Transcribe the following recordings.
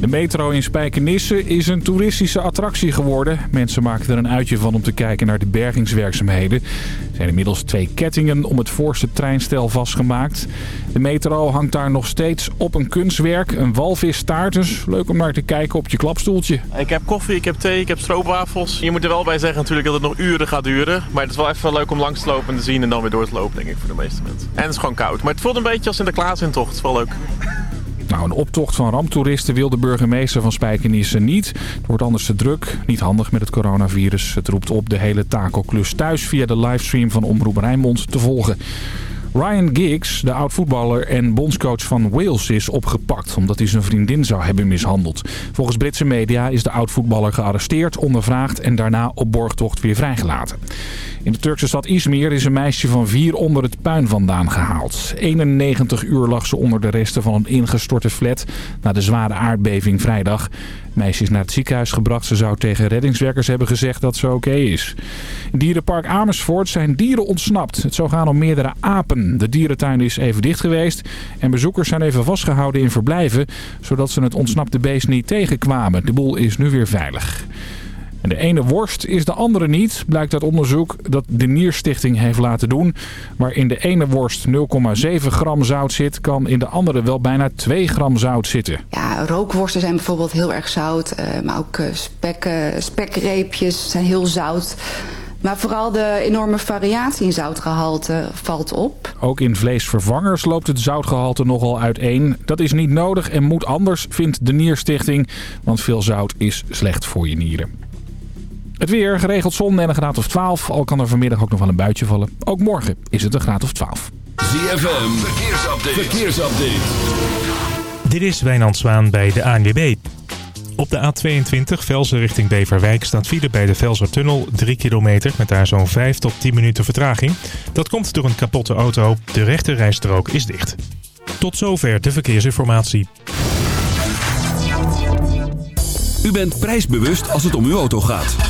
De metro in Spijkenisse is een toeristische attractie geworden. Mensen maken er een uitje van om te kijken naar de bergingswerkzaamheden. Er zijn inmiddels twee kettingen om het voorste treinstel vastgemaakt. De metro hangt daar nog steeds op een kunstwerk, een walvisstaart. Dus leuk om naar te kijken op je klapstoeltje. Ik heb koffie, ik heb thee, ik heb stroopwafels. Je moet er wel bij zeggen natuurlijk dat het nog uren gaat duren. Maar het is wel even leuk om langs te lopen en te zien en dan weer door te lopen, denk ik, voor de meeste mensen. En het is gewoon koud. Maar het voelt een beetje als Sinterklaas in tocht. Het is wel leuk. Nou, een optocht van ramptoeristen wil de burgemeester van Spijkenisse niet. Het wordt anders te druk. Niet handig met het coronavirus. Het roept op de hele takelklus thuis via de livestream van Omroep Rijnmond te volgen. Ryan Giggs, de oud-voetballer en bondscoach van Wales, is opgepakt omdat hij zijn vriendin zou hebben mishandeld. Volgens Britse media is de oud-voetballer gearresteerd, ondervraagd en daarna op borgtocht weer vrijgelaten. In de Turkse stad Izmir is een meisje van vier onder het puin vandaan gehaald. 91 uur lag ze onder de resten van een ingestorte flat na de zware aardbeving vrijdag. Het meisje is naar het ziekenhuis gebracht. Ze zou tegen reddingswerkers hebben gezegd dat ze oké is. In dierenpark Amersfoort zijn dieren ontsnapt. Het zou gaan om meerdere apen. De dierentuin is even dicht geweest. En bezoekers zijn even vastgehouden in verblijven. Zodat ze het ontsnapte beest niet tegenkwamen. De boel is nu weer veilig. En de ene worst is de andere niet, blijkt uit onderzoek dat de Nierstichting heeft laten doen. Waar in de ene worst 0,7 gram zout zit, kan in de andere wel bijna 2 gram zout zitten. Ja, rookworsten zijn bijvoorbeeld heel erg zout, eh, maar ook eh, spekreepjes zijn heel zout. Maar vooral de enorme variatie in zoutgehalte valt op. Ook in vleesvervangers loopt het zoutgehalte nogal uiteen. Dat is niet nodig en moet anders, vindt de Nierstichting. Want veel zout is slecht voor je nieren. Het weer, geregeld zon en een graad of 12. Al kan er vanmiddag ook nog wel een buitje vallen. Ook morgen is het een graad of 12. ZFM, verkeersupdate. verkeersupdate. Dit is Wijnand Zwaan bij de ANWB. Op de A22 Velsen richting Beverwijk staat file bij de Velsertunnel 3 kilometer met daar zo'n 5 tot 10 minuten vertraging. Dat komt door een kapotte auto. De rechte rijstrook is dicht. Tot zover de verkeersinformatie. U bent prijsbewust als het om uw auto gaat.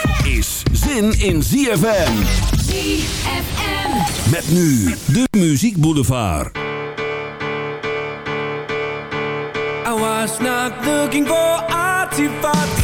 is zin in ZFM. ZFM. Met nu de Muziek Boulevard. I was not looking for artifacts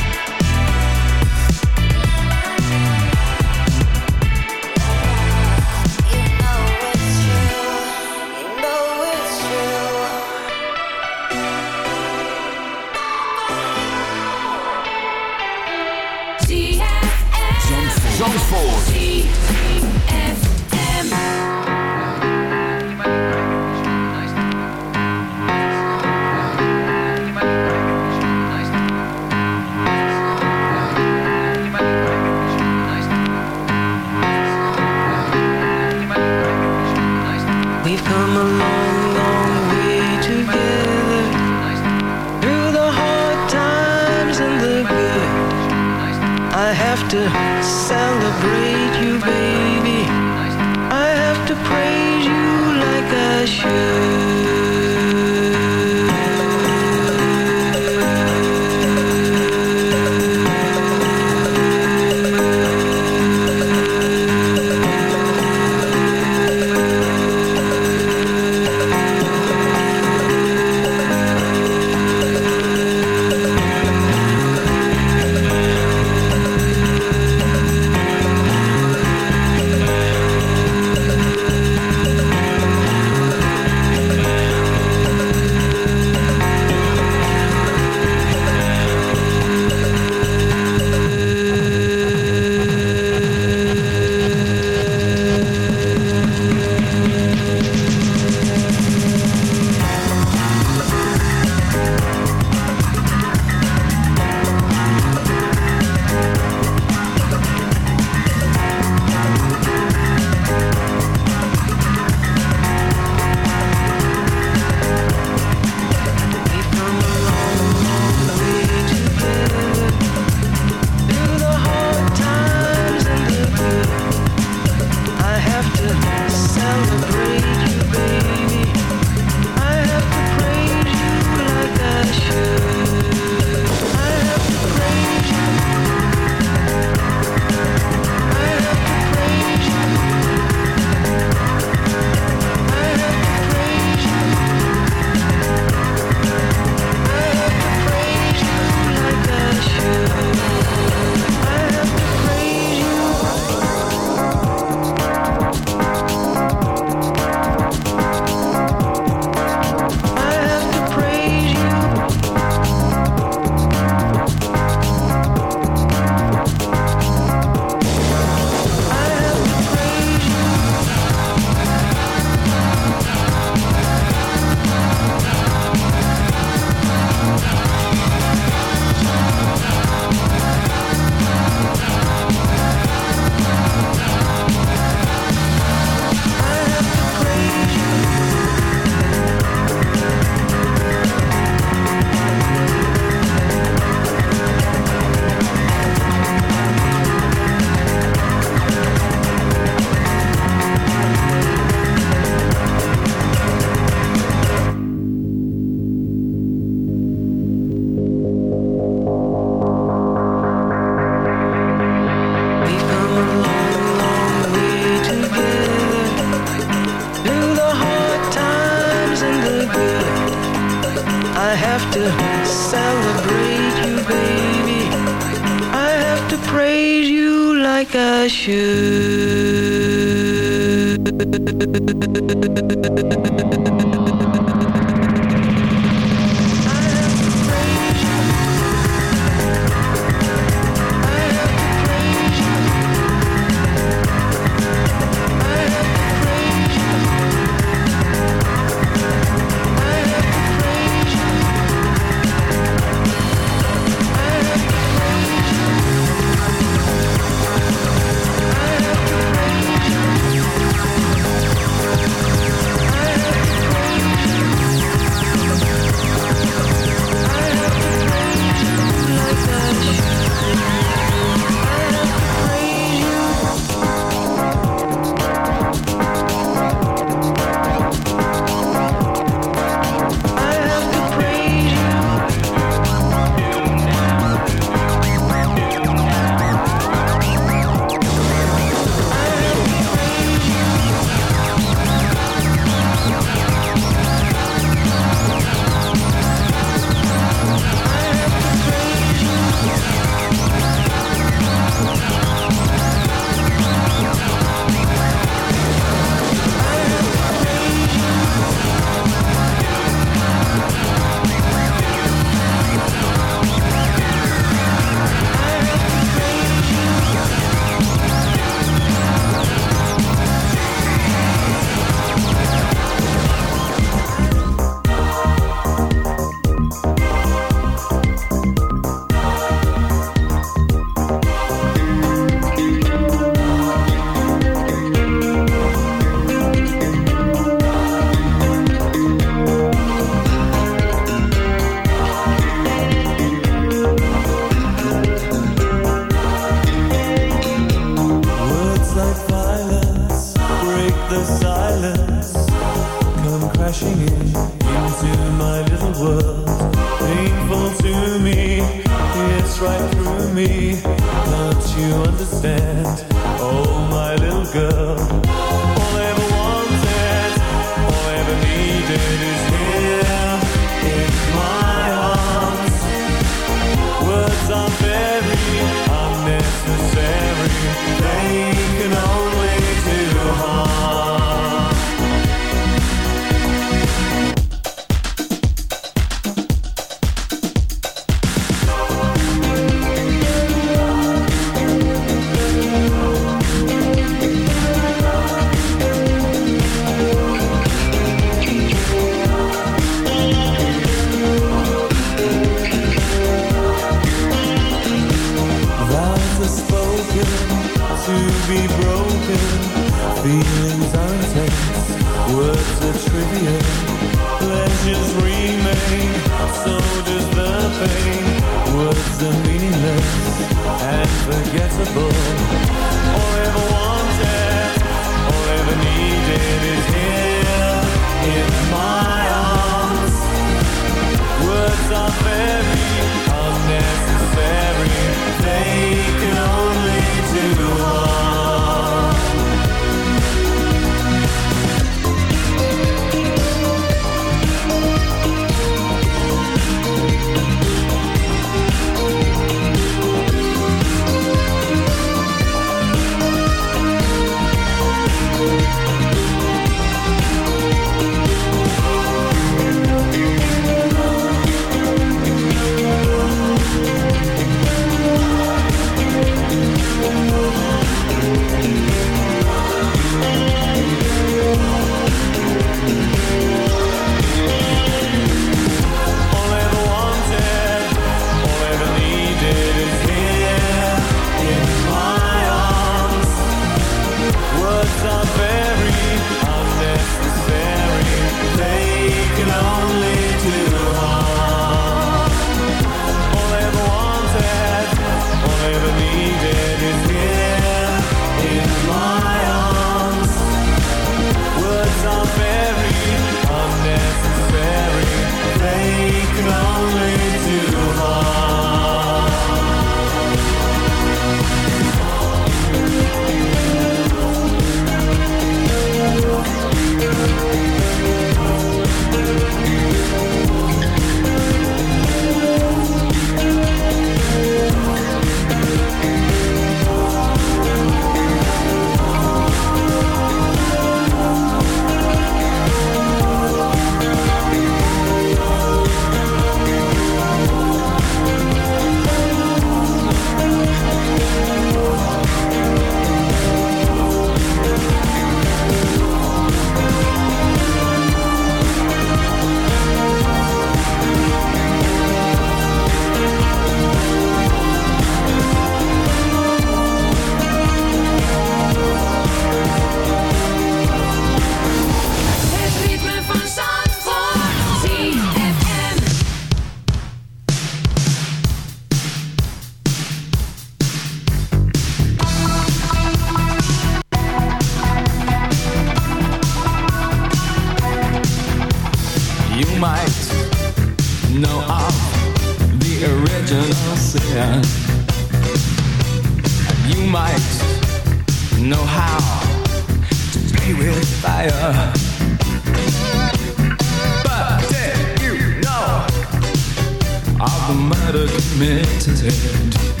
met het.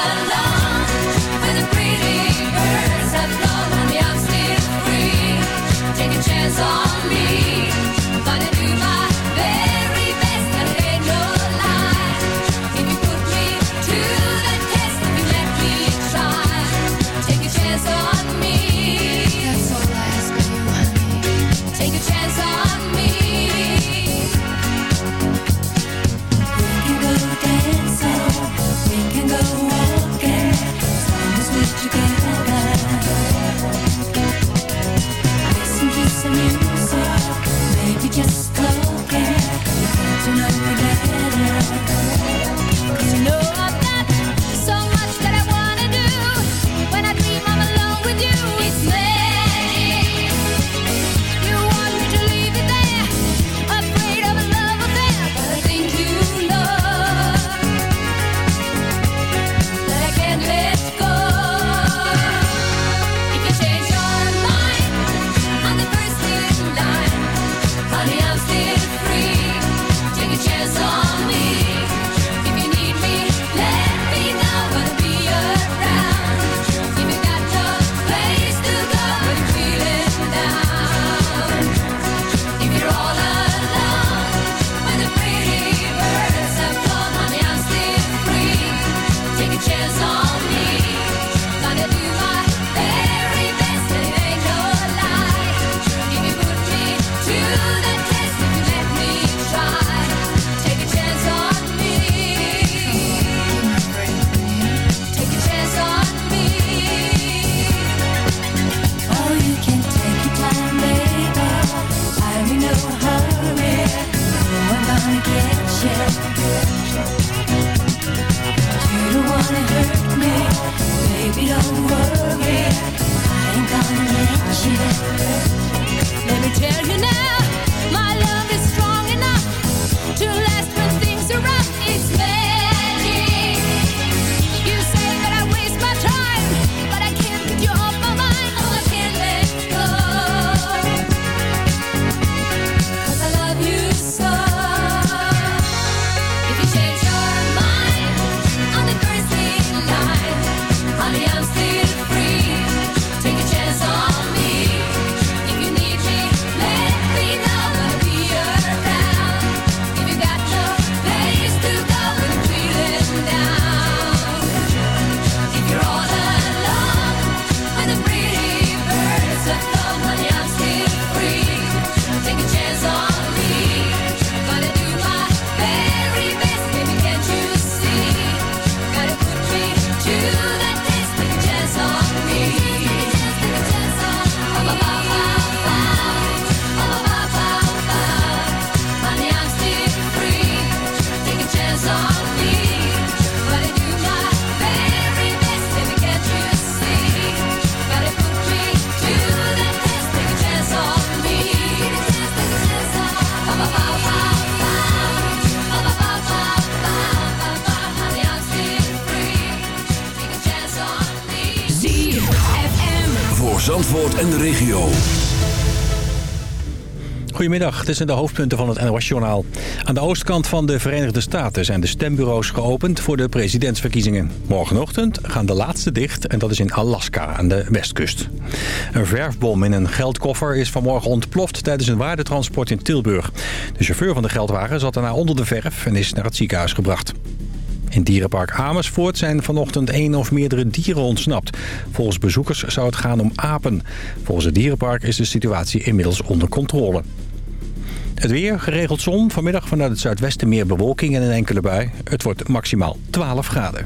Voor Zandvoort en de regio. Goedemiddag, dit zijn de hoofdpunten van het NOS-journaal. Aan de oostkant van de Verenigde Staten zijn de stembureaus geopend voor de presidentsverkiezingen. Morgenochtend gaan de laatste dicht en dat is in Alaska aan de westkust. Een verfbom in een geldkoffer is vanmorgen ontploft tijdens een waardetransport in Tilburg. De chauffeur van de geldwagen zat daarna onder de verf en is naar het ziekenhuis gebracht. In dierenpark Amersfoort zijn vanochtend één of meerdere dieren ontsnapt. Volgens bezoekers zou het gaan om apen. Volgens het dierenpark is de situatie inmiddels onder controle. Het weer, geregeld zon. Vanmiddag vanuit het zuidwesten meer bewolking en een enkele bui. Het wordt maximaal 12 graden.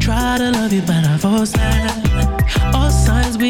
Try to love you, but I've all signs. All signs we